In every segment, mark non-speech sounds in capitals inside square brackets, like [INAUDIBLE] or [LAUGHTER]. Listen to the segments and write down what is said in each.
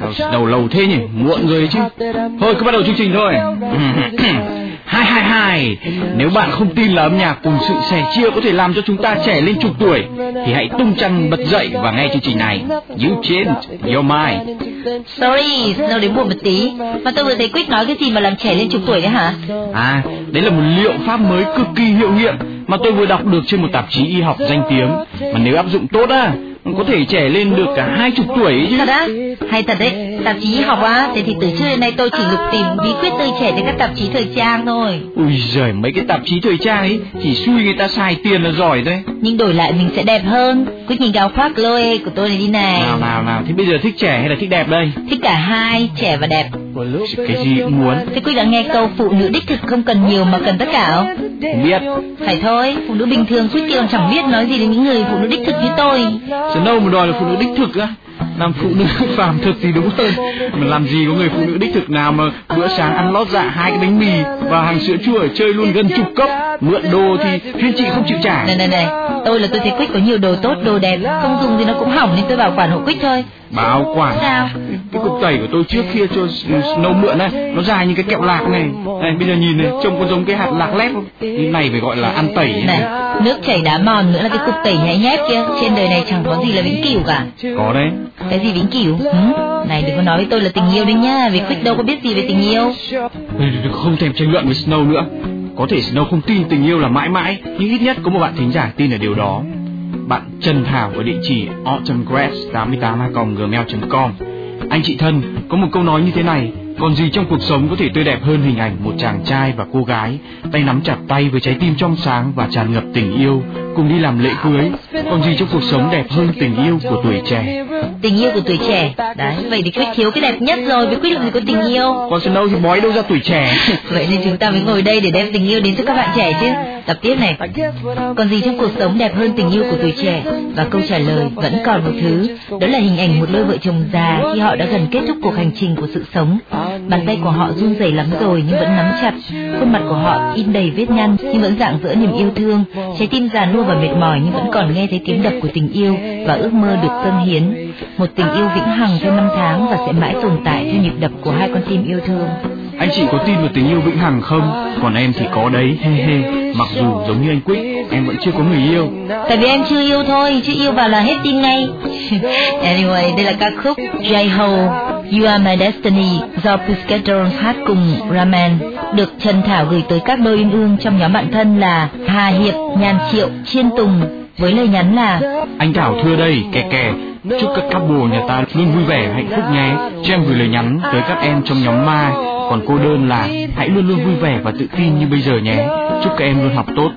Sao đầu lâu thế nhỉ? Muộn rồi chứ. Thôi cứ bắt đầu chương trình thôi. [COUGHS] hai hai hai. Nếu bạn không tin là âm nhạc cùng sự sẻ chia có thể làm cho chúng ta trẻ lên chục tuổi, thì hãy tung chăn bật dậy và nghe chương trình này. You change your mind. Sorry, Snow đến muộn một tí. Mà tôi vừa thấy Quyết nói cái gì mà làm trẻ lên chục tuổi đấy hả? À, đấy là một liệu pháp mới cực kỳ hiệu nghiệm mà tôi vừa đọc được trên một tạp chí y học danh tiếng. Mà nếu áp dụng tốt á, có thể trẻ lên được cả hai chục tuổi ấy chứ. Thật á? Hay thật đấy. Tạp chí y học á, thế thì từ trước đến nay tôi chỉ lục tìm bí quyết tươi trẻ trên các tạp chí thời trang thôi. Ui giời, mấy cái tạp chí thời trang ấy chỉ xui người ta xài tiền là giỏi thôi. Nhưng đổi lại mình sẽ đẹp hơn. Quyết nhìn áo khoác Chloe của tôi này đi này. Nào nào nào, thế bây giờ thích trẻ hay là thích đẹp đây? Thích cả hai, trẻ và đẹp. Cái gì cũng muốn. Thế Quyết đã nghe câu phụ nữ đích thực không cần nhiều mà cần tất cả không? Không biết. Phải thôi, phụ nữ bình thường Quyết kia còn chẳng biết nói gì đến những người phụ nữ đích thực như tôi. Snow mà đòi là phụ nữ đích thực á làm phụ nữ [LAUGHS] phàm thực thì đúng hơn. Mà làm gì có người phụ nữ đích thực nào mà bữa sáng ăn lót dạ hai cái bánh mì và hàng sữa chua chơi luôn gần chục cốc. Mượn đồ thì thiên chị không chịu trả. Này này này, tôi là tôi thấy quýt có nhiều đồ tốt, đồ đẹp. Không dùng thì nó cũng hỏng nên tôi bảo quản hộ quýt thôi bảo quản sao cái cục tẩy của tôi trước kia cho Snow mượn này nó dài như cái kẹo lạc này. Này bây giờ nhìn này trông có giống cái hạt lạc lép không? Cái này phải gọi là ăn tẩy này nước chảy đá mòn nữa là cái cục tẩy nhái nhép kia. Trên đời này chẳng có gì là vĩnh cửu cả. Có đấy. Cái gì vĩnh cửu? Ừ? này đừng có nói với tôi là tình yêu đấy nhá vì quýt đâu có biết gì về tình yêu. Không thèm tranh luận với Snow nữa. Có thể Snow không tin tình yêu là mãi mãi nhưng ít nhất có một bạn thính giả tin ở điều đó bạn Trần Thảo ở địa chỉ autumngrass88gmail.com Anh chị thân, có một câu nói như thế này còn gì trong cuộc sống có thể tươi đẹp hơn hình ảnh một chàng trai và cô gái tay nắm chặt tay với trái tim trong sáng và tràn ngập tình yêu cùng đi làm lễ cưới? Còn gì trong cuộc sống đẹp hơn tình yêu của tuổi trẻ? Tình yêu của tuổi trẻ? Đấy vậy thì quyết thiếu cái đẹp nhất rồi với quyết làm gì có tình yêu. Còn Snow thì bói đâu ra tuổi trẻ? [LAUGHS] Vậy nên chúng ta mới ngồi đây để đem tình yêu đến cho các bạn trẻ chứ. Tập tiếp này. Còn gì trong cuộc sống đẹp hơn tình yêu của tuổi trẻ? Và câu trả lời vẫn còn một thứ. Đó là hình ảnh một đôi vợ chồng già khi họ đã gần kết thúc cuộc hành trình của sự sống bàn tay của họ run rẩy lắm rồi nhưng vẫn nắm chặt. Khuôn mặt của họ in đầy vết nhăn nhưng vẫn dạng dỡ niềm yêu thương. Trái tim già nua và mệt mỏi nhưng vẫn còn nghe thấy tiếng đập của tình yêu và ước mơ được dâng hiến. Một tình yêu vĩnh hằng theo năm tháng và sẽ mãi tồn tại theo nhịp đập của hai con tim yêu thương. Anh chị có tin vào tình yêu vĩnh hằng không? Còn em thì có đấy he he. Mặc dù giống như anh Quick em vẫn chưa có người yêu. Tại vì em chưa yêu thôi chứ yêu vào là hết tin ngay. [LAUGHS] Anyway đây là ca khúc J Ho You Are My Destiny do Pussycat Dolls hát cùng Raman được Trần Thảo gửi tới các đôi uyên ương trong nhóm bạn thân là Hà Hiệp, Nhàn Triệu, Chiên Tùng với lời nhắn là Anh Thảo thưa đây, kè kè Chúc các couple nhà ta luôn vui vẻ hạnh phúc nhé. Cho em gửi lời nhắn tới các em trong nhóm ma. Còn cô đơn là hãy luôn luôn vui vẻ và tự tin như bây giờ nhé. Chúc các em luôn học tốt.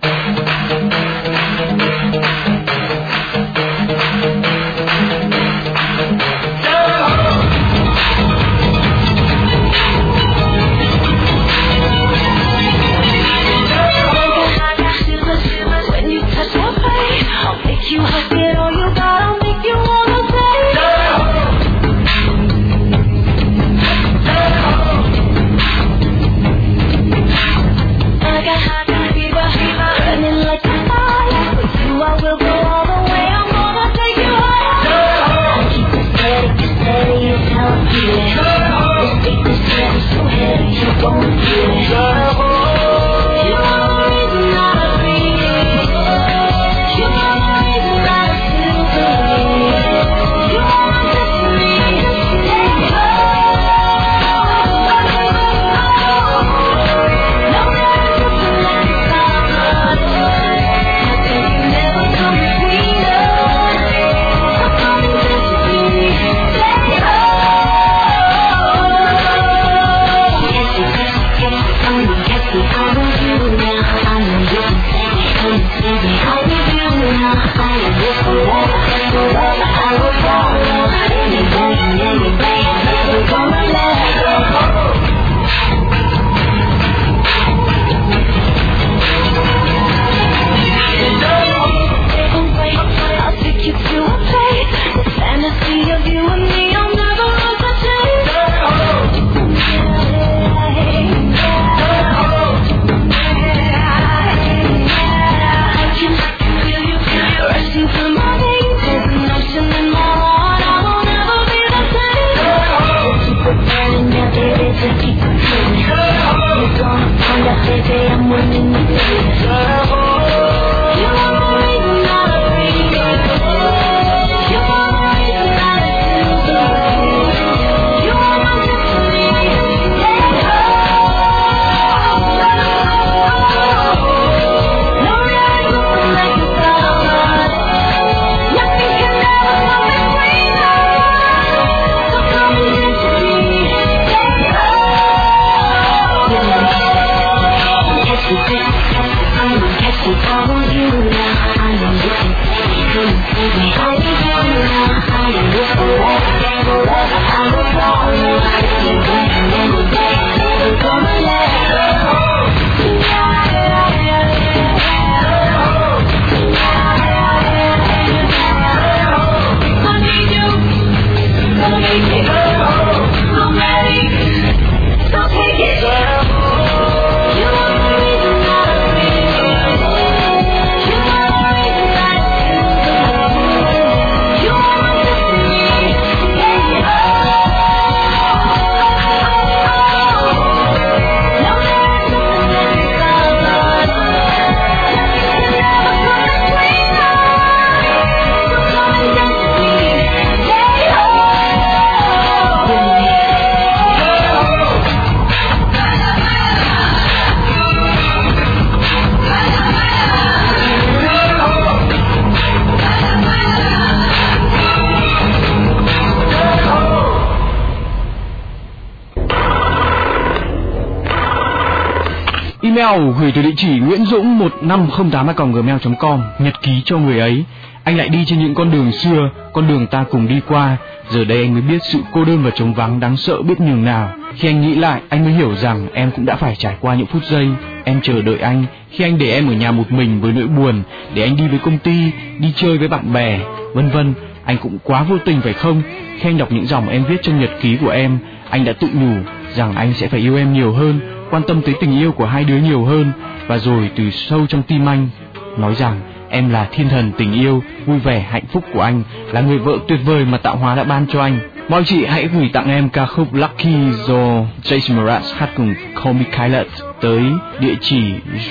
Email gửi từ địa chỉ Nguyễn Dũng 1508 gmail.com nhật ký cho người ấy. Anh lại đi trên những con đường xưa, con đường ta cùng đi qua. Giờ đây anh mới biết sự cô đơn và trống vắng đáng sợ biết nhường nào. Khi anh nghĩ lại, anh mới hiểu rằng em cũng đã phải trải qua những phút giây. Em chờ đợi anh khi anh để em ở nhà một mình với nỗi buồn, để anh đi với công ty, đi chơi với bạn bè, vân vân. Anh cũng quá vô tình phải không? Khi anh đọc những dòng em viết trong nhật ký của em, anh đã tự nhủ rằng anh sẽ phải yêu em nhiều hơn, quan tâm tới tình yêu của hai đứa nhiều hơn và rồi từ sâu trong tim anh nói rằng em là thiên thần tình yêu, vui vẻ, hạnh phúc của anh, là người vợ tuyệt vời mà tạo hóa đã ban cho anh. mọi chị hãy gửi tặng em ca khúc Lucky do Jason Mraz hát cùng Call Me Kylet tới địa chỉ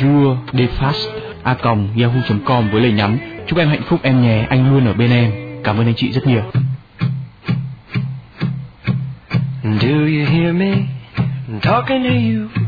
juredefast a yahoo.com với lời nhắn chúc em hạnh phúc em nhé, anh luôn ở bên em. Cảm ơn anh chị rất nhiều. Do you hear me talking to you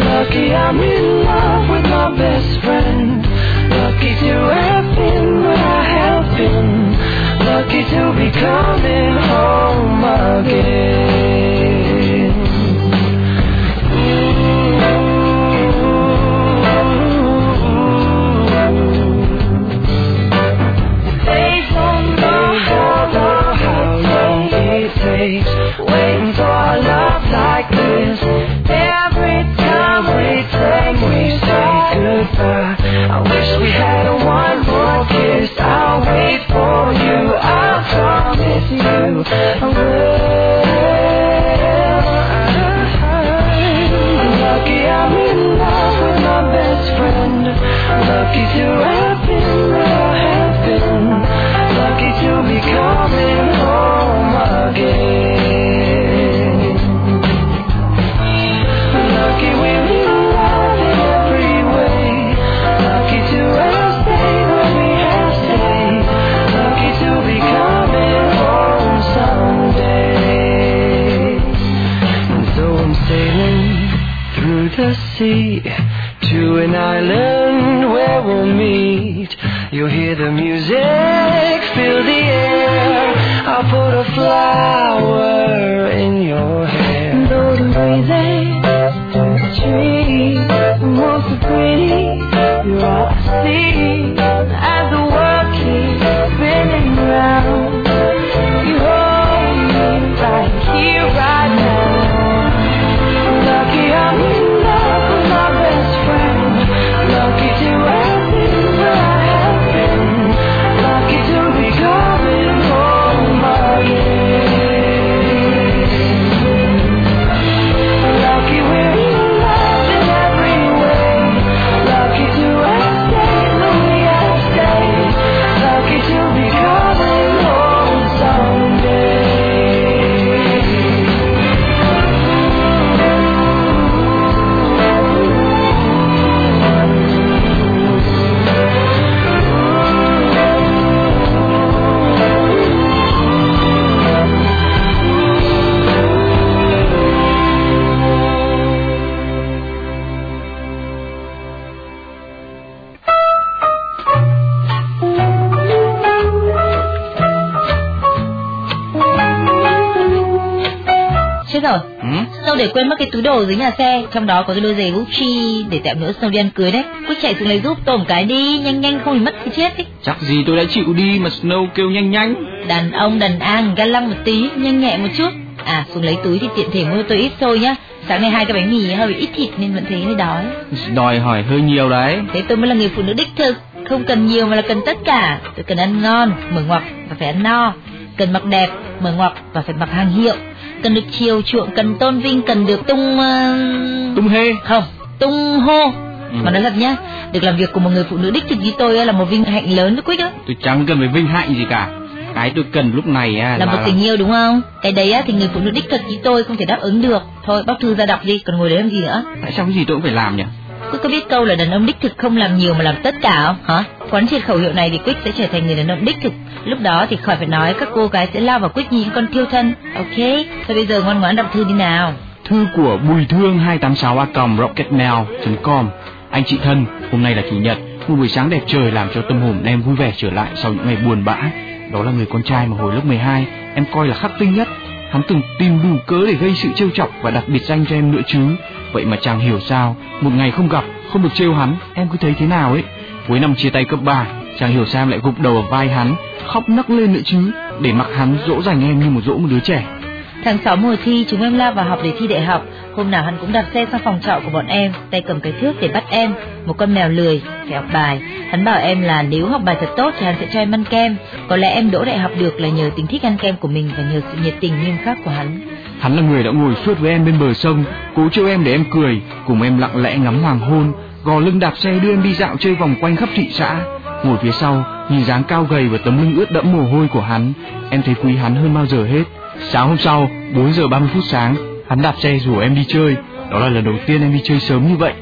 Lucky I'm in love with my best friend. Lucky to have been where I have been. Lucky to be coming home again. over. I wish we had one more kiss. I'll wait for you. I'll promise you I'm Lucky I'm in love with my best friend. Lucky to have been where I have been. Lucky to be coming. sea to an island where we'll meet. You'll hear the music, fill the air. I'll put a flower. Để quên mất cái túi đồ dưới nhà xe. Trong đó có cái đôi giày Gucci để tẹo nữa Snow đi ăn cưới đấy. Quyết chạy xuống lấy giúp tôi một cái đi nhanh nhanh không thì mất thì chết ấy. Chắc gì tôi đã chịu đi mà Snow kêu nhanh nhanh. Đàn ông đàn an ga lăng một tí nhanh nhẹ một chút. À xuống lấy túi thì tiện thể mua tôi ít thôi nhá. Sáng nay hai cái bánh mì hơi ít thịt nên vẫn thấy hơi đói. Đòi hỏi hơi nhiều đấy. Thế tôi mới là người phụ nữ đích thực. Không cần nhiều mà là cần tất cả. Tôi cần ăn ngon mở ngoặc và phải ăn no. Cần mặc đẹp mở ngoặc và phải mặc hàng hiệu cần được chiều chuộng cần tôn vinh cần được tung uh... tung hê? không tung hô. Ừ. mà nói thật nhá được làm việc cùng một người phụ nữ đích thực như tôi là một vinh hạnh lớn đó quyết đó tôi chẳng cần phải vinh hạnh gì cả. Cái tôi cần lúc này là, là một tình yêu đúng không? Cái đấy á thì người phụ nữ đích thực như tôi không thể đáp ứng được. Thôi bóc thư ra đọc đi còn ngồi đấy làm gì nữa? Tại sao cái gì tôi cũng phải làm nhỉ Quyết có biết câu là đàn ông đích thực không làm nhiều mà làm tất cả không? Hả? Quán triệt khẩu hiệu này thì Quyết sẽ trở thành người đàn ông đích thực. Lúc đó thì khỏi phải nói các cô gái sẽ lao vào Quyết như những con thiêu thân. Ok, thôi bây giờ ngoan ngoãn đọc thư đi nào. Thư của Bùi Thương 286 a rocketmail.com Anh chị thân, hôm nay là chủ nhật, một buổi sáng đẹp trời làm cho tâm hồn em vui vẻ trở lại sau những ngày buồn bã. Đó là người con trai mà hồi lớp 12 em coi là khắc tinh nhất. Hắn từng tìm đủ cớ để gây sự trêu chọc và đặt biệt danh cho em nữa chứ. Vậy mà chàng hiểu sao, một ngày không gặp, không được trêu hắn, em cứ thấy thế nào ấy. Cuối năm chia tay cấp 3, chàng hiểu sao em lại gục đầu vào vai hắn, khóc nấc lên nữa chứ, để mặc hắn dỗ dành em như một dỗ một đứa trẻ. Tháng 6 mùa thi, chúng em lao vào học để thi đại học. Hôm nào hắn cũng đạp xe sang phòng trọ của bọn em, tay cầm cái thước để bắt em, một con mèo lười, phải học bài. Hắn bảo em là nếu học bài thật tốt thì hắn sẽ cho em ăn kem. Có lẽ em đỗ đại học được là nhờ tính thích ăn kem của mình và nhờ sự nhiệt tình nghiêm khắc của hắn. Hắn là người đã ngồi suốt với em bên bờ sông, cố trêu em để em cười, cùng em lặng lẽ ngắm hoàng hôn, gò lưng đạp xe đưa em đi dạo chơi vòng quanh khắp thị xã. Ngồi phía sau, nhìn dáng cao gầy và tấm lưng ướt đẫm mồ hôi của hắn, em thấy quý hắn hơn bao giờ hết. Sáng hôm sau, 4 giờ 30 phút sáng, hắn đạp xe rủ em đi chơi. Đó là lần đầu tiên em đi chơi sớm như vậy.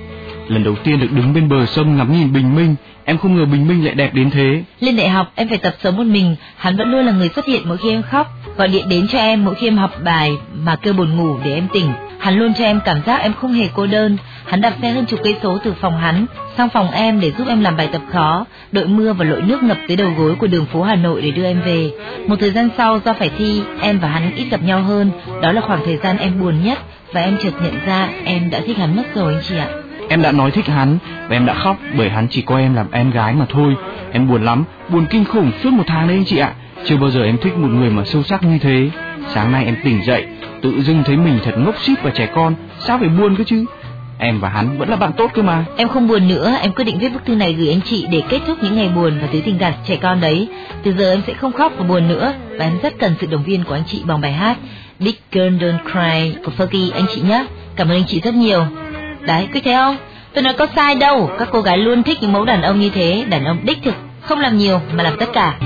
Lần đầu tiên được đứng bên bờ sông ngắm nhìn bình minh, em không ngờ bình minh lại đẹp đến thế. Lên đại học, em phải tập sống một mình, hắn vẫn luôn là người xuất hiện mỗi khi em khóc, gọi điện đến cho em mỗi khi em học bài mà kêu buồn ngủ để em tỉnh. Hắn luôn cho em cảm giác em không hề cô đơn. Hắn đạp xe hơn chục cây số từ phòng hắn sang phòng em để giúp em làm bài tập khó, đội mưa và lội nước ngập tới đầu gối của đường phố Hà Nội để đưa em về. Một thời gian sau do phải thi, em và hắn ít gặp nhau hơn. Đó là khoảng thời gian em buồn nhất và em chợt nhận ra em đã thích hắn mất rồi anh chị ạ. Em đã nói thích hắn và em đã khóc bởi hắn chỉ coi em làm em gái mà thôi. Em buồn lắm, buồn kinh khủng suốt một tháng đấy anh chị ạ. Chưa bao giờ em thích một người mà sâu sắc như thế. Sáng nay em tỉnh dậy, tự dưng thấy mình thật ngốc xít và trẻ con, sao phải buồn cơ chứ? Em và hắn vẫn là bạn tốt cơ mà. Em không buồn nữa, em quyết định viết bức thư này gửi anh chị để kết thúc những ngày buồn và thứ tình cảm trẻ con đấy. Từ giờ em sẽ không khóc và buồn nữa và em rất cần sự động viên của anh chị bằng bài hát Big Girl Don't Cry của Fergie anh chị nhé. Cảm ơn anh chị rất nhiều. Đấy, cứ thấy không? Tôi nói có sai đâu, các cô gái luôn thích những mẫu đàn ông như thế, đàn ông đích thực, không làm nhiều mà làm tất cả.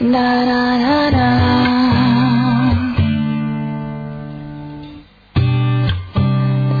Da, da, da, da.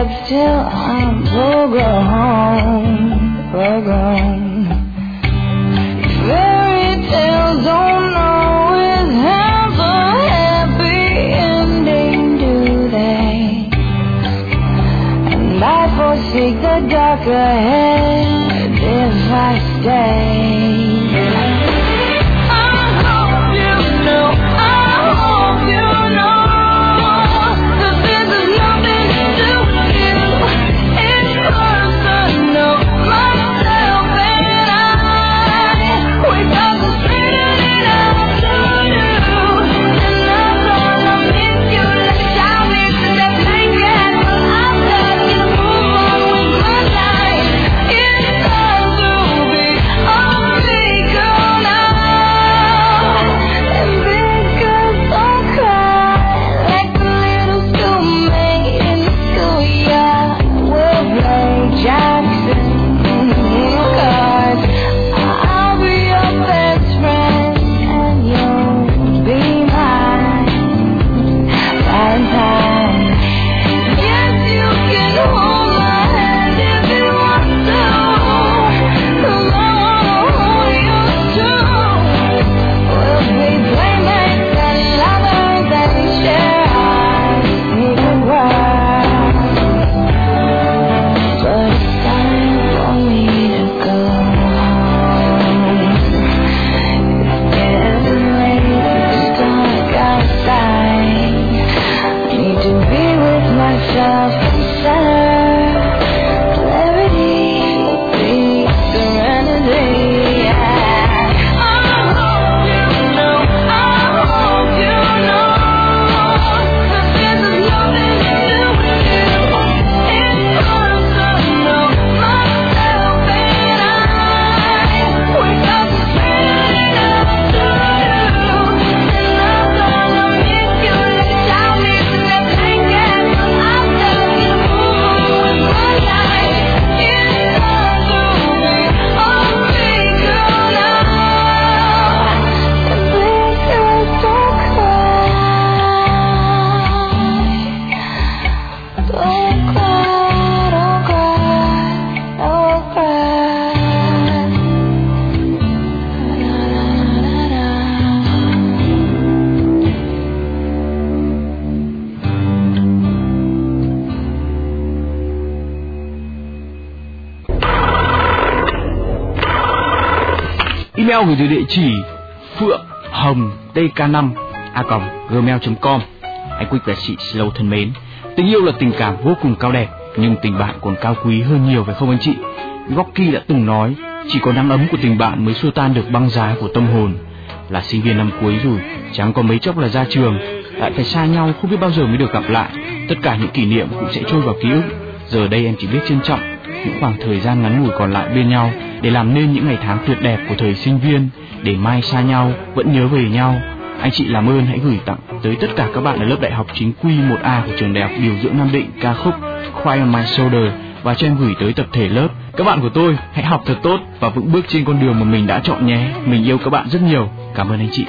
up till I'm we'll go home. Fairy tales don't always have a happy ending, do they? And I foresee the dark ahead if I stay. Gửi từ địa chỉ, phượng hồng tk5 a gmail.com anh Quick và chị Slow thân mến, tình yêu là tình cảm vô cùng cao đẹp, nhưng tình bạn còn cao quý hơn nhiều phải không anh chị? Rocky đã từng nói, chỉ có nắng ấm của tình bạn mới xua tan được băng giá của tâm hồn. Là sinh viên năm cuối rồi, chẳng có mấy chốc là ra trường. Lại phải xa nhau không biết bao giờ mới được gặp lại. Tất cả những kỷ niệm cũng sẽ trôi vào ký ức. Giờ đây em chỉ biết trân trọng những khoảng thời gian ngắn ngủi còn lại bên nhau để làm nên những ngày tháng tuyệt đẹp của thời sinh viên, để mai xa nhau, vẫn nhớ về nhau. Anh chị làm ơn hãy gửi tặng tới tất cả các bạn ở lớp đại học chính quy 1A của trường đại học điều dưỡng Nam Định ca khúc Cry on My Shoulder và cho em gửi tới tập thể lớp. Các bạn của tôi hãy học thật tốt và vững bước trên con đường mà mình đã chọn nhé. Mình yêu các bạn rất nhiều. Cảm ơn anh chị.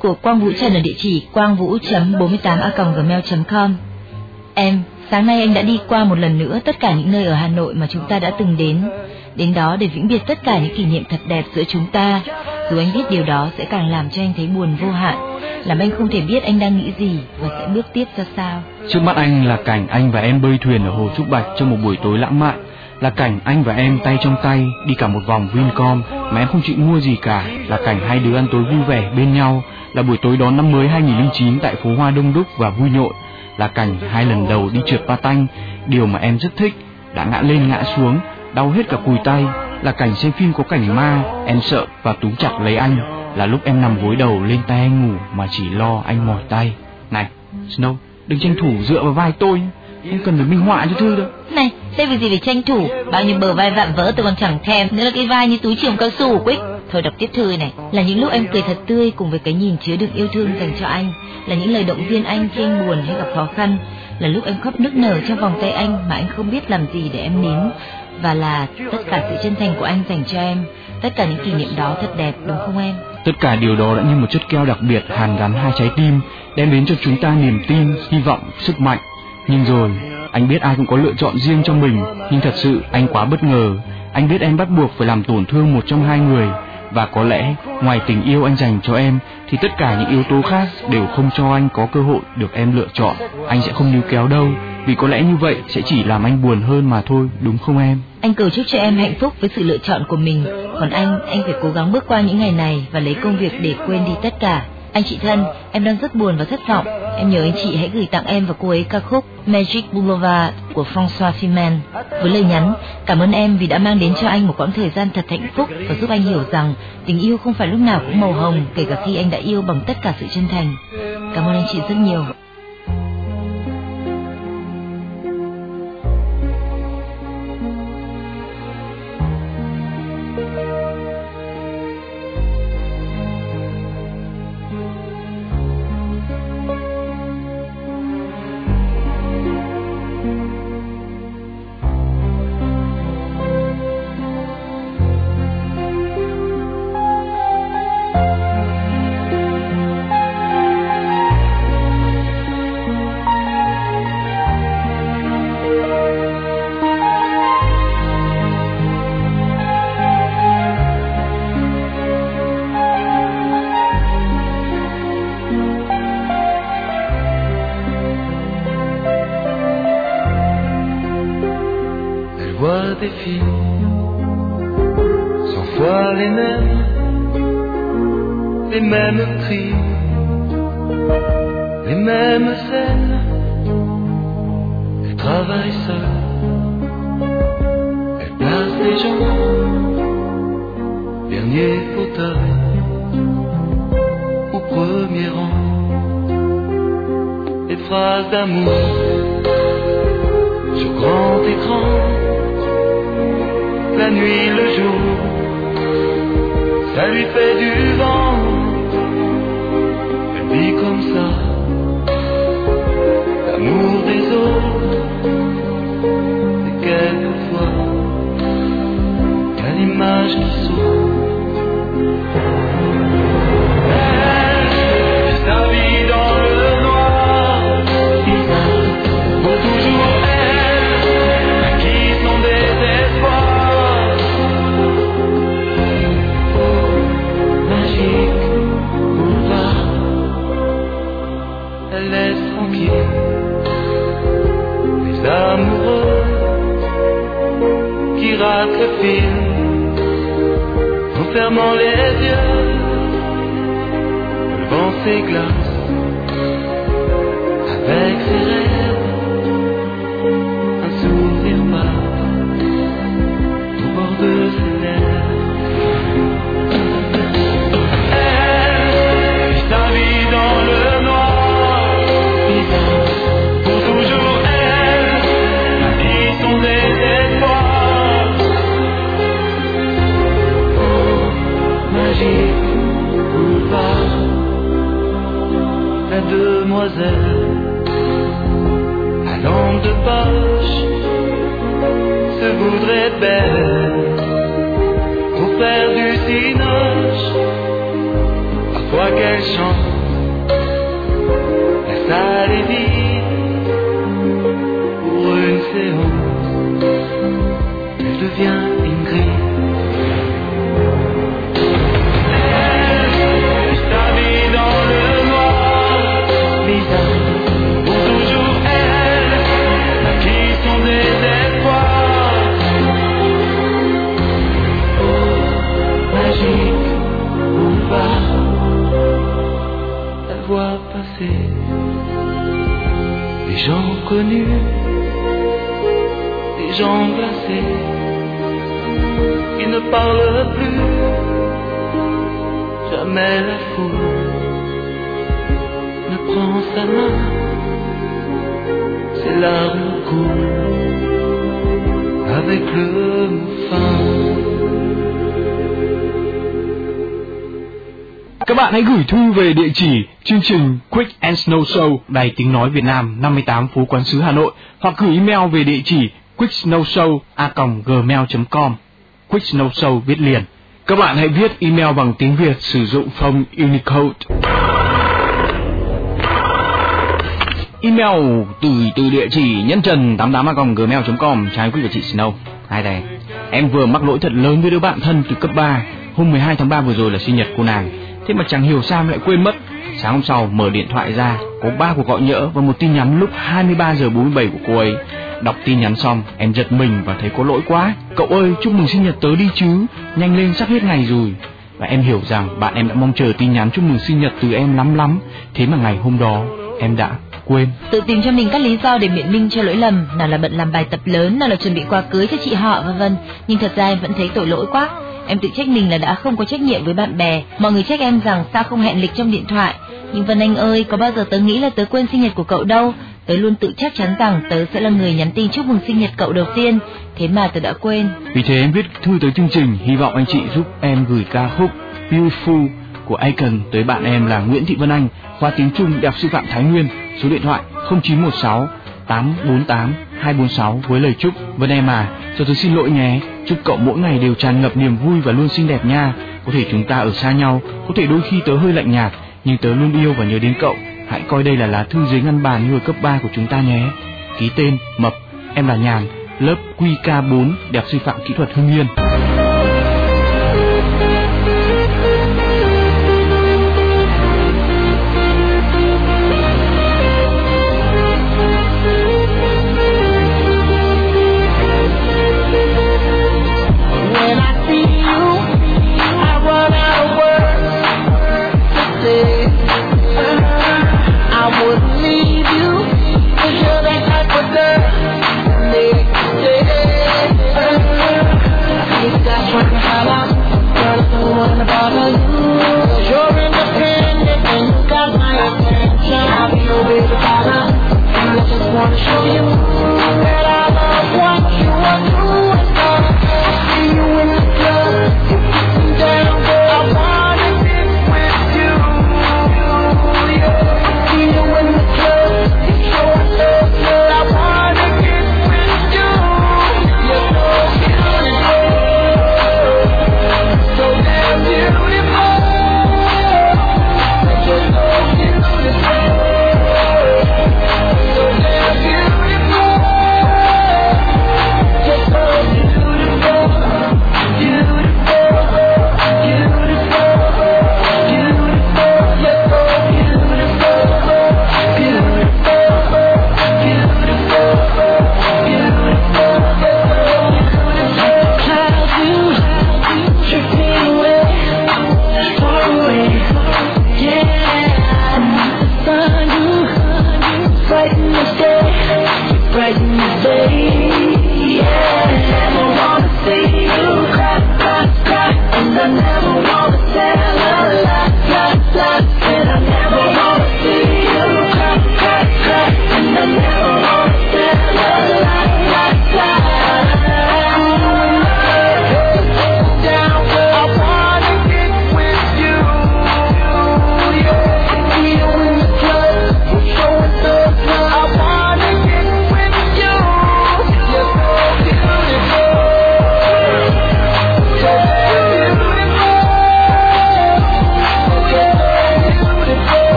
Của Quang Vũ Trần ở địa chỉ quang vũ.48a.gmail.com Em, sáng nay anh đã đi qua một lần nữa tất cả những nơi ở Hà Nội mà chúng ta đã từng đến. Đến đó để vĩnh biệt tất cả những kỷ niệm thật đẹp giữa chúng ta. Dù anh biết điều đó sẽ càng làm cho anh thấy buồn vô hạn, làm anh không thể biết anh đang nghĩ gì và sẽ bước tiếp ra sao. Trước mắt anh là cảnh anh và em bơi thuyền ở Hồ Trúc Bạch trong một buổi tối lãng mạn là cảnh anh và em tay trong tay đi cả một vòng Vincom mà em không chịu mua gì cả, là cảnh hai đứa ăn tối vui vẻ bên nhau, là buổi tối đón năm mới 2009 tại phố Hoa đông đúc và vui nhộn, là cảnh hai lần đầu đi trượt tanh điều mà em rất thích, đã ngã lên ngã xuống, đau hết cả cùi tay, là cảnh xem phim có cảnh ma, em sợ và túm chặt lấy anh, là lúc em nằm gối đầu lên tay anh ngủ mà chỉ lo anh mỏi tay. Này, Snow, đừng tranh thủ dựa vào vai tôi, không cần phải minh họa cho Thư đâu. Này, thế vì gì phải tranh thủ, bao nhiêu bờ vai vạm vỡ tôi còn chẳng thèm, nữa là cái vai như túi trường cao su quýt. Thôi đọc tiếp thư này, là những lúc em cười thật tươi cùng với cái nhìn chứa đựng yêu thương dành cho anh, là những lời động viên anh khi anh buồn hay gặp khó khăn, là lúc em khóc nức nở trong vòng tay anh mà anh không biết làm gì để em nín, và là tất cả sự chân thành của anh dành cho em, tất cả những kỷ niệm đó thật đẹp đúng không em? Tất cả điều đó đã như một chất keo đặc biệt hàn gắn hai trái tim, đem đến cho chúng ta niềm tin, hy vọng, sức mạnh. Nhưng rồi, anh biết ai cũng có lựa chọn riêng cho mình, nhưng thật sự anh quá bất ngờ. Anh biết em bắt buộc phải làm tổn thương một trong hai người, và có lẽ ngoài tình yêu anh dành cho em thì tất cả những yếu tố khác đều không cho anh có cơ hội được em lựa chọn. Anh sẽ không níu kéo đâu, vì có lẽ như vậy sẽ chỉ làm anh buồn hơn mà thôi, đúng không em? Anh cầu chúc cho em hạnh phúc với sự lựa chọn của mình, còn anh, anh phải cố gắng bước qua những ngày này và lấy công việc để quên đi tất cả. Anh chị thân, em đang rất buồn và thất vọng. Em nhờ anh chị hãy gửi tặng em và cô ấy ca khúc Magic Boulevard của François Fimen với lời nhắn cảm ơn em vì đã mang đến cho anh một quãng thời gian thật hạnh phúc và giúp anh hiểu rằng tình yêu không phải lúc nào cũng màu hồng kể cả khi anh đã yêu bằng tất cả sự chân thành. Cảm ơn anh chị rất nhiều. clichés, cent fois les mêmes, les mêmes cris, les mêmes scènes. Elle travaille seule, elle place des gens, dernier fauteuil au premier rang, des phrases d'amour sur grand écran la nuit, le jour. Ça lui fait du vent, elle vit comme ça. L'amour des autres, c'est quelquefois, y a l'image qui s'ouvre. molestia hãy gửi thư về địa chỉ chương trình Quick and Snow Show, Đài Tiếng Nói Việt Nam 58 Phú Quán Sứ, Hà Nội, hoặc gửi email về địa chỉ quicksnowshow.gmail.com Quick Snow Show viết liền. Các bạn hãy viết email bằng tiếng Việt sử dụng phông Unicode. Email từ từ địa chỉ nhân trần 88 gmail.com trái quý và chị Snow. Hai đây. Em vừa mắc lỗi thật lớn với đứa bạn thân từ cấp 3 Hôm 12 tháng 3 vừa rồi là sinh nhật cô nàng Thế mà chẳng hiểu sao lại quên mất. Sáng hôm sau mở điện thoại ra Có ba cuộc gọi nhỡ và một tin nhắn lúc 23 giờ 47 của cô ấy. Đọc tin nhắn xong em giật mình và thấy có lỗi quá. Cậu ơi chúc mừng sinh nhật tớ đi chứ. Nhanh lên sắp hết ngày rồi. Và em hiểu rằng bạn em đã mong chờ tin nhắn chúc mừng sinh nhật từ em lắm lắm. Thế mà ngày hôm đó em đã quên. Tự tìm cho mình các lý do để biện minh cho lỗi lầm, nào là bận làm bài tập lớn, nào là chuẩn bị quà cưới cho chị họ vân vân. Nhưng thật ra em vẫn thấy tội lỗi quá. Em tự trách mình là đã không có trách nhiệm với bạn bè. Mọi người trách em rằng sao không hẹn lịch trong điện thoại. Nhưng Vân Anh ơi, có bao giờ tớ nghĩ là tớ quên sinh nhật của cậu đâu. Tớ luôn tự chắc chắn rằng tớ sẽ là người nhắn tin chúc mừng sinh nhật cậu đầu tiên. Thế mà tớ đã quên. Vì thế em viết thư tới chương trình, hy vọng anh chị giúp em gửi ca khúc Beautiful của Icon tới bạn em là Nguyễn Thị Vân Anh, khoa tiếng Trung Đại học Sư phạm Thái Nguyên, số điện thoại 0916 848 246 với lời chúc Vân em à, cho tôi xin lỗi nhé, chúc cậu mỗi ngày đều tràn ngập niềm vui và luôn xinh đẹp nha. Có thể chúng ta ở xa nhau, có thể đôi khi tớ hơi lạnh nhạt, nhưng tớ luôn yêu và nhớ đến cậu. Hãy coi đây là lá thư dưới ngăn bàn như ở cấp 3 của chúng ta nhé. Ký tên Mập, em là Nhàn, lớp QK4 đẹp Sư phạm Kỹ thuật Hưng Yên.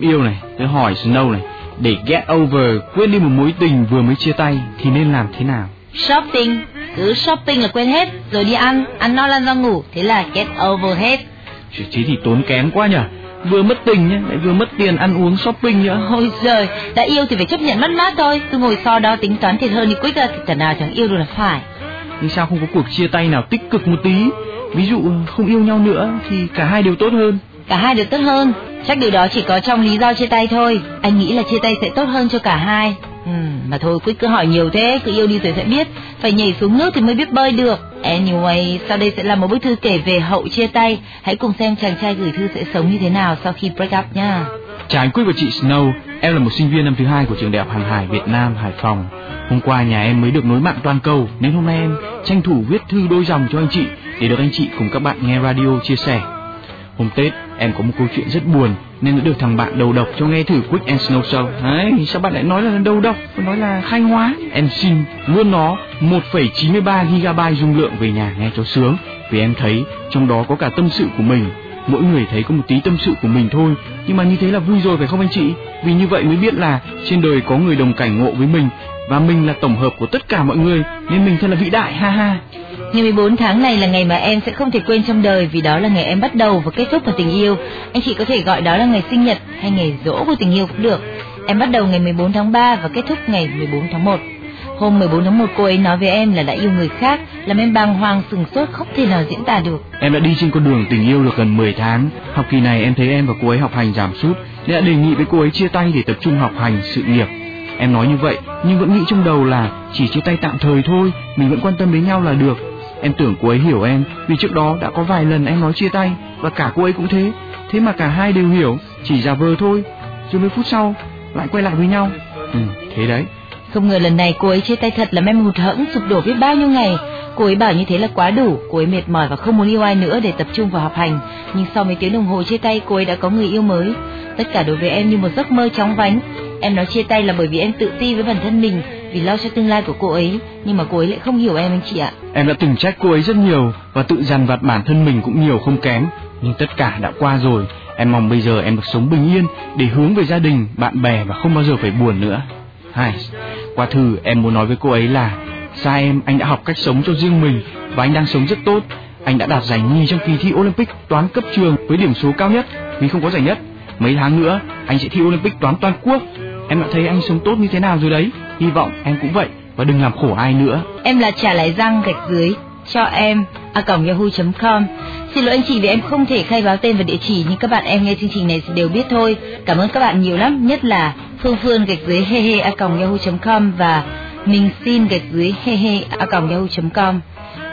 Yêu này, tôi hỏi Snow này, để get over, quên đi một mối tình vừa mới chia tay thì nên làm thế nào? Shopping, cứ shopping là quên hết, rồi đi ăn, ăn no lăn ra ngủ, thế là get over hết. Chuyện chí thì tốn kém quá nhở, vừa mất tình nhá, lại vừa mất tiền ăn uống shopping nữa. Ôi giời, đã yêu thì phải chấp nhận mất mát thôi, cứ ngồi so đó tính toán thiệt hơn đi quyết ra thì chẳng nào chẳng yêu được là phải. Nhưng sao không có cuộc chia tay nào tích cực một tí? Ví dụ không yêu nhau nữa thì cả hai đều tốt hơn. Cả hai đều tốt hơn, chắc điều đó chỉ có trong lý do chia tay thôi. Anh nghĩ là chia tay sẽ tốt hơn cho cả hai. Ừ, mà thôi quyết cứ hỏi nhiều thế, cứ yêu đi rồi sẽ biết. Phải nhảy xuống nước thì mới biết bơi được. Anyway, sau đây sẽ là một bức thư kể về hậu chia tay. Hãy cùng xem chàng trai gửi thư sẽ sống như thế nào sau khi break up nha. Chào anh Quyết và chị Snow, em là một sinh viên năm thứ hai của trường đại học hàng hải Việt Nam Hải Phòng. Hôm qua nhà em mới được nối mạng toàn cầu nên hôm nay em tranh thủ viết thư đôi dòng cho anh chị để được anh chị cùng các bạn nghe radio chia sẻ. Hôm Tết em có một câu chuyện rất buồn nên đã được thằng bạn đầu độc cho nghe thử Quick and Snow Show. Đấy, sao bạn lại nói là đầu độc, nói là khai hóa. Em xin luôn nó 1,93 GB dung lượng về nhà nghe cho sướng. Vì em thấy trong đó có cả tâm sự của mình. Mỗi người thấy có một tí tâm sự của mình thôi. Nhưng mà như thế là vui rồi phải không anh chị? Vì như vậy mới biết là trên đời có người đồng cảnh ngộ với mình. Và mình là tổng hợp của tất cả mọi người nên mình thật là vĩ đại ha ha. Ngày 14 tháng này là ngày mà em sẽ không thể quên trong đời vì đó là ngày em bắt đầu và kết thúc một tình yêu. Anh chị có thể gọi đó là ngày sinh nhật hay ngày rỗ của tình yêu cũng được. Em bắt đầu ngày 14 tháng 3 và kết thúc ngày 14 tháng 1. Hôm 14 tháng 1 cô ấy nói với em là đã yêu người khác, làm em bàng hoàng sừng sốt không thể nào diễn tả được. em đã đi trên con đường tình yêu được gần 10 tháng học kỳ này em thấy em và cô ấy học hành giảm sút nên đã đề nghị với cô ấy chia tay để tập trung học hành sự nghiệp em nói như vậy nhưng vẫn nghĩ trong đầu là chỉ chia tay tạm thời thôi mình vẫn quan tâm đến nhau là được em tưởng cô ấy hiểu em vì trước đó đã có vài lần em nói chia tay và cả cô ấy cũng thế thế mà cả hai đều hiểu chỉ giả vờ thôi rồi mấy phút sau lại quay lại với nhau ừ thế đấy Không ngờ lần này cô ấy chia tay thật làm em hụt hẫng sụp đổ biết bao nhiêu ngày. Cô ấy bảo như thế là quá đủ, cô ấy mệt mỏi và không muốn yêu ai nữa để tập trung vào học hành. Nhưng sau mấy tiếng đồng hồ chia tay, cô ấy đã có người yêu mới. Tất cả đối với em như một giấc mơ chóng vánh. Em nói chia tay là bởi vì em tự ti với bản thân mình, vì lo cho tương lai của cô ấy. Nhưng mà cô ấy lại không hiểu em anh chị ạ. Em đã từng trách cô ấy rất nhiều và tự dằn vặt bản thân mình cũng nhiều không kém. Nhưng tất cả đã qua rồi, em mong bây giờ em được sống bình yên để hướng về gia đình, bạn bè và không bao giờ phải buồn nữa. Hai, qua thư em muốn nói với cô ấy là xa em anh đã học cách sống cho riêng mình và anh đang sống rất tốt. Anh đã đạt giải nhì trong kỳ thi Olympic toán cấp trường với điểm số cao nhất vì không có giải nhất. Mấy tháng nữa anh sẽ thi Olympic toán toàn quốc. Em đã thấy anh sống tốt như thế nào rồi đấy. Hy vọng em cũng vậy và đừng làm khổ ai nữa. Em là trả lại răng gạch dưới cho em a còng yahoo.com. Xin lỗi anh chị vì em không thể khai báo tên và địa chỉ nhưng các bạn em nghe chương trình này đều biết thôi. Cảm ơn các bạn nhiều lắm, nhất là Phương Phương gạch dưới he he a còng yahoo.com và mình xin gạch dưới he he a còng yahoo.com.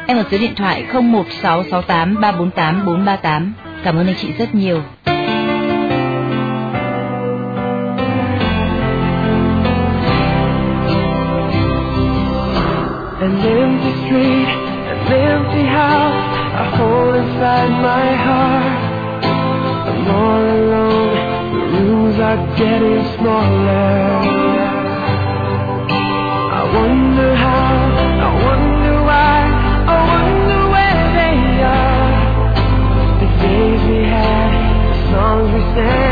Em ở số điện thoại 01668 348 438. Cảm ơn anh chị rất nhiều. Are getting smaller. I wonder how, I wonder why I wonder where they are. The days we had, the songs we sang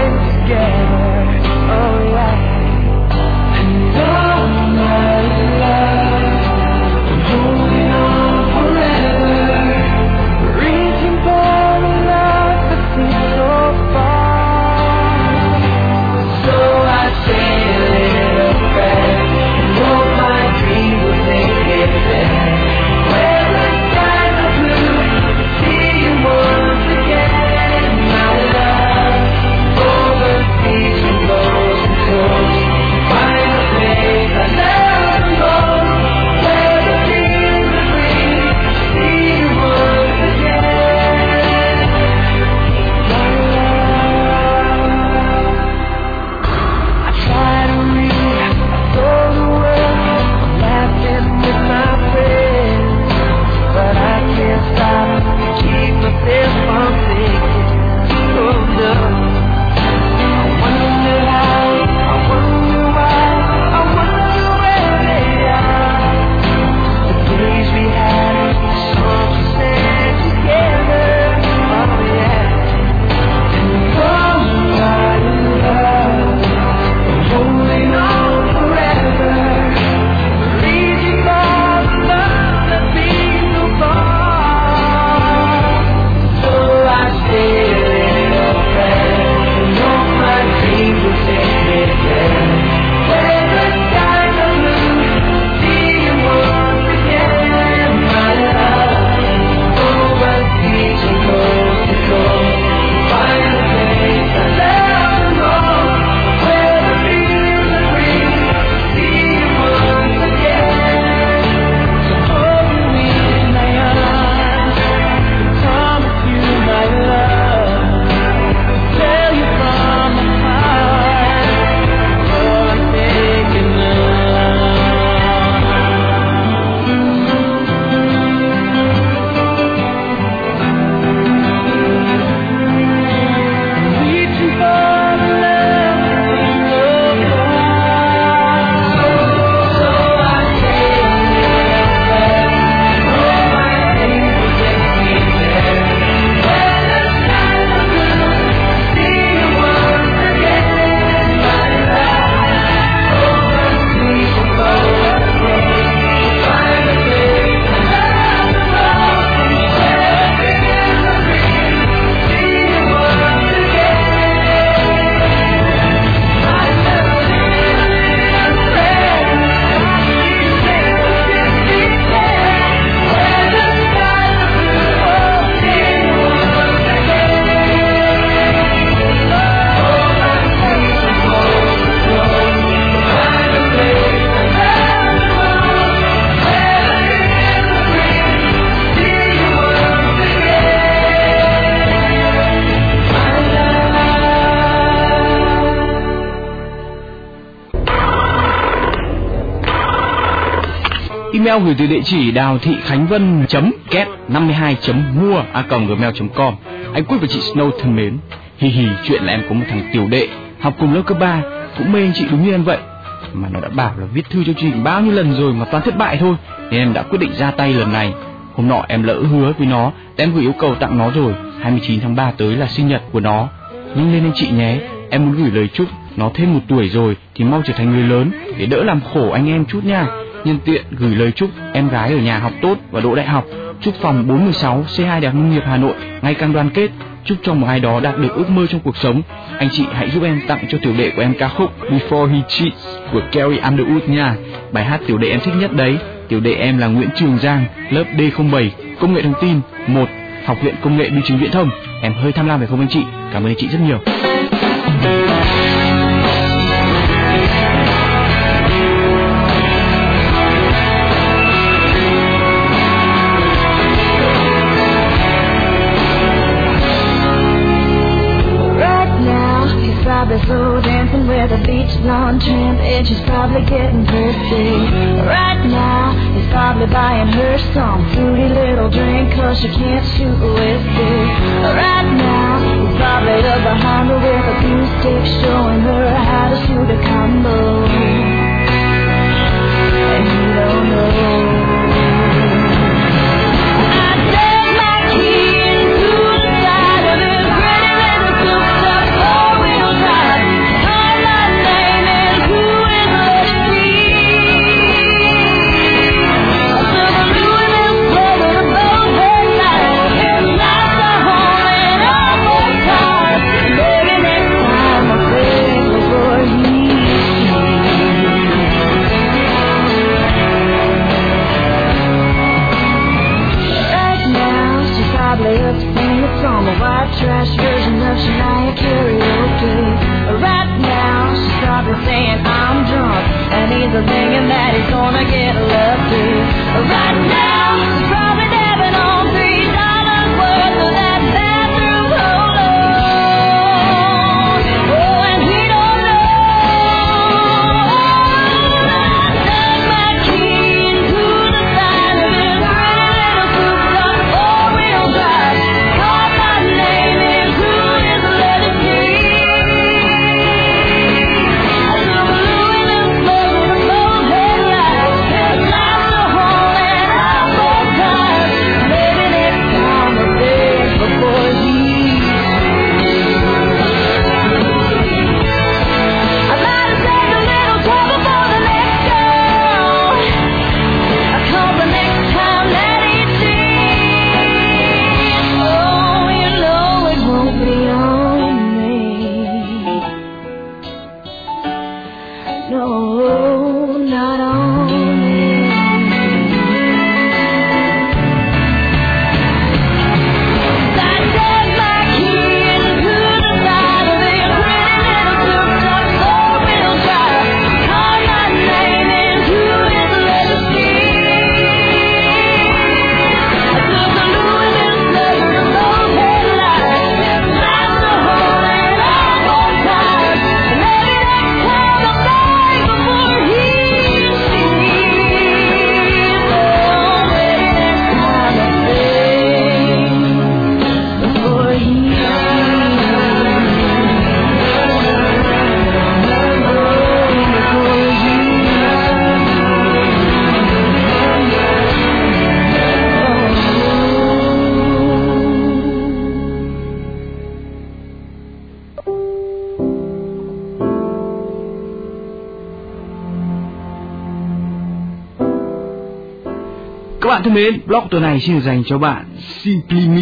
Email gửi từ địa chỉ đào thị khánh vân chấm két 52 chấm mua a gmail com Anh Quyết và chị Snow thân mến, hì hì chuyện là em có một thằng tiểu đệ học cùng lớp cấp ba cũng mê anh chị đúng như em vậy mà nó đã bảo là viết thư cho chị bao nhiêu lần rồi mà toàn thất bại thôi nên em đã quyết định ra tay lần này hôm nọ em lỡ hứa với nó em gửi yêu cầu tặng nó rồi 29 tháng 3 tới là sinh nhật của nó. nhưng lên anh chị nhé, em muốn gửi lời chúc nó thêm một tuổi rồi thì mau trở thành người lớn để đỡ làm khổ anh em chút nha. Nhân tiện gửi lời chúc em gái ở nhà học tốt và đỗ đại học. Chúc phòng 416 C2 Đại học Nông nghiệp Hà Nội ngày càng đoàn kết. Chúc cho một ai đó đạt được ước mơ trong cuộc sống. Anh chị hãy giúp em tặng cho tiểu đệ của em ca khúc Before He Cheats của Carrie Underwood nha. Bài hát tiểu đệ em thích nhất đấy. Tiểu đệ em là Nguyễn Trường Giang, lớp D07, công nghệ thông tin 1, Học viện Công nghệ Bưu chính Viễn thông. Em hơi tham lam phải không anh chị? Cảm ơn anh chị rất nhiều. Blonde tramp, and she's probably getting thirsty. Right now, he's probably buying her some fruity little drink, cause she can't shoot whiskey. Right now, he's probably up behind her with a few sticks, showing her how to shoot a combo. Mến, blog tuần này xin được dành cho bạn Simply Me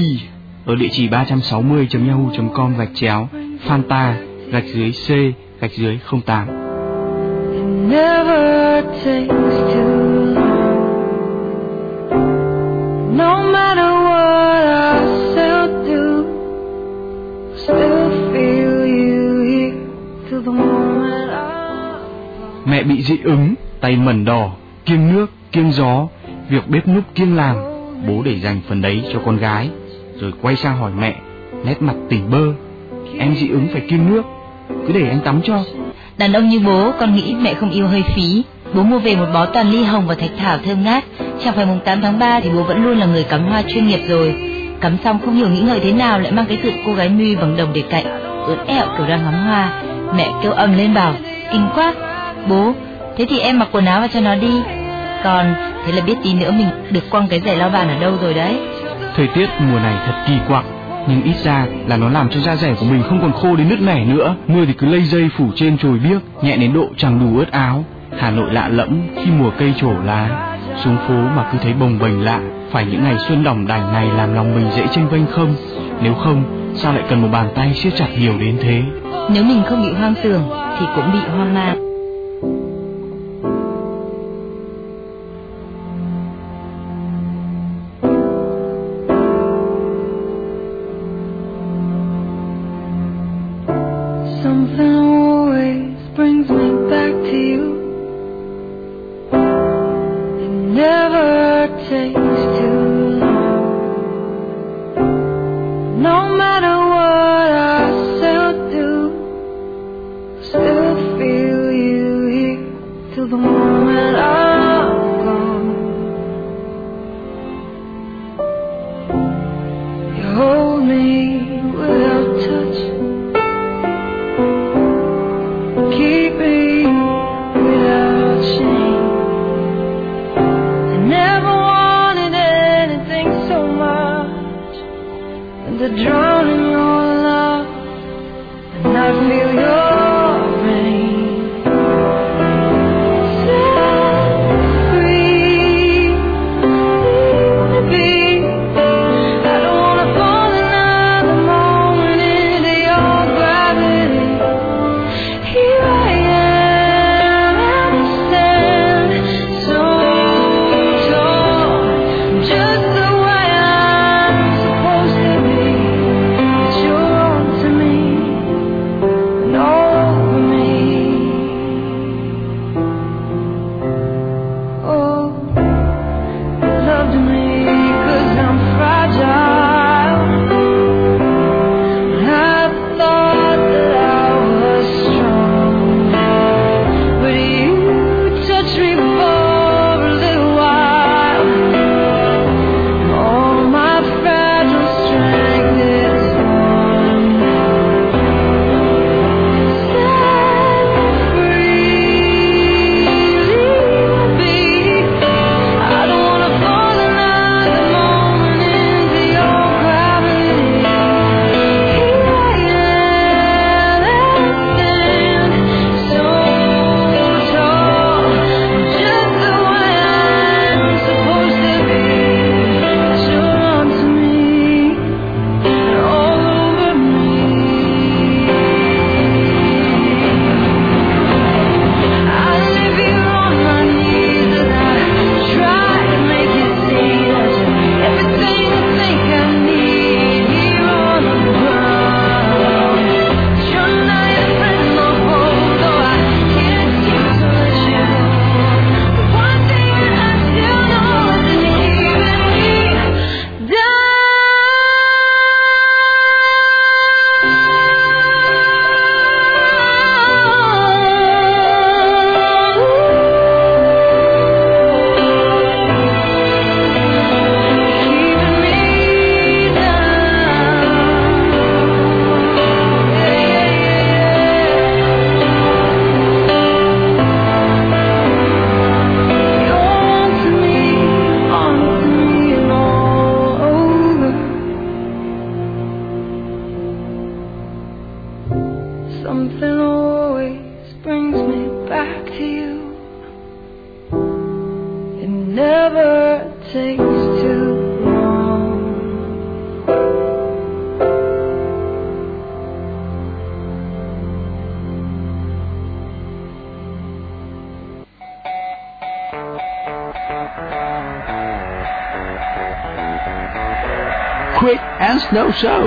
ở địa chỉ 360.yahoo.com gạch chéo Fanta gạch dưới C gạch dưới 08. never takes too long. No matter what I shall do, still feel you here till the moment I. Mẹ bị dị ứng, tay mẩn đỏ, kiêng nước, kiêng gió, việc bếp núc kiêng làm, bố để dành phần đấy cho con gái, rồi quay sang hỏi mẹ, nét mặt tỉnh bơ, em dị ứng phải kiêng nước, cứ để anh tắm cho. Đàn ông như bố, con nghĩ mẹ không yêu hơi phí. Bố mua về một bó toàn ly hồng và thạch thảo thơm ngát. Chẳng phải mùng 8 tháng 3 thì bố vẫn luôn là người cắm hoa chuyên nghiệp rồi. Cắm xong không hiểu nghĩ ngợi thế nào lại mang cái tượng cô gái nuôi bằng đồng để cạnh, ướt ẹo kiểu đang ngắm hoa. Mẹ kêu ầm lên bảo, kinh quá. Bố, thế thì em mặc quần áo và cho nó đi. Còn thế là biết tí nữa mình được quăng cái giày lau bàn ở đâu rồi đấy. Thời tiết mùa này thật kỳ quặc, nhưng ít ra là nó làm cho da rẻ của mình không còn khô đến nứt nẻ nữa. Mưa thì cứ lây dây phủ trên trồi biếc, nhẹ đến độ chẳng đủ ướt áo. Hà Nội lạ lẫm khi mùa cây trổ lá, xuống phố mà cứ thấy bồng bềnh lạ. Phải những ngày xuân đỏng đảnh này làm lòng mình dễ tranh vênh không? Nếu không, sao lại cần một bàn tay siết chặt nhiều đến thế? Nếu mình không bị hoang tưởng thì cũng bị hoang mang. Quick and Snow Show.